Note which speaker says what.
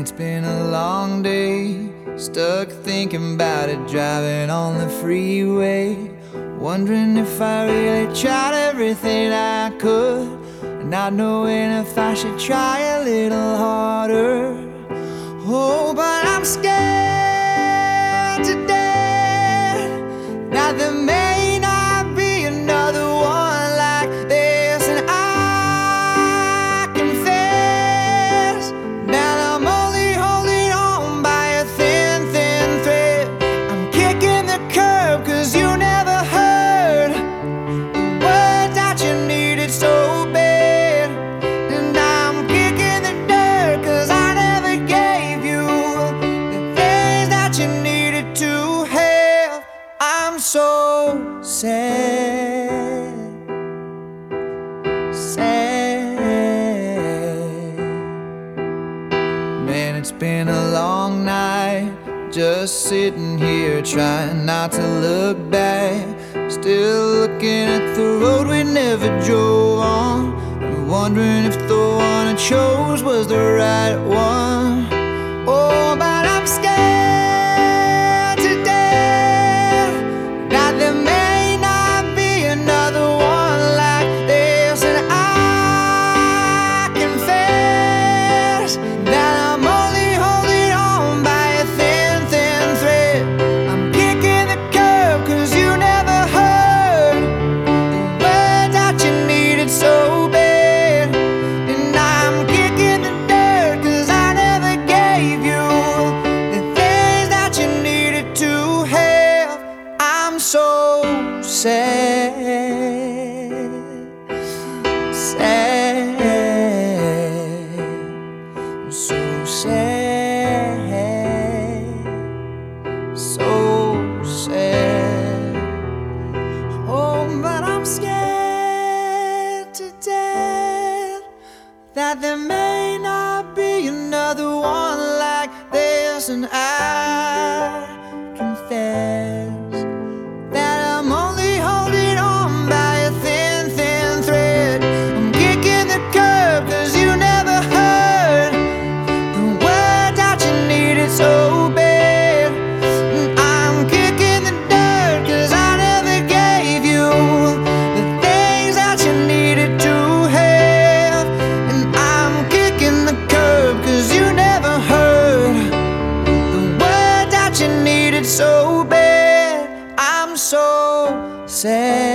Speaker 1: it's been a long day. Stuck thinking about it, driving on the freeway. Wondering if I really tried everything I could. And not knowing if I should try a little harder. Sad, sad. Man, it's been a long night. Just sitting here trying not to look back. Still looking at the road we never drove on. Wondering if the one I chose was the right one. That I'm only holding on by a thin, thin thread. I'm kicking the you never heard the words that you needed so bad. And I'm kicking the I never gave you the things that you needed to have. I'm so sad, so sad, so sad. Oh, but I'm scared to death that there may not be another one like this, and I you needed so bad. I'm so sad, so sad.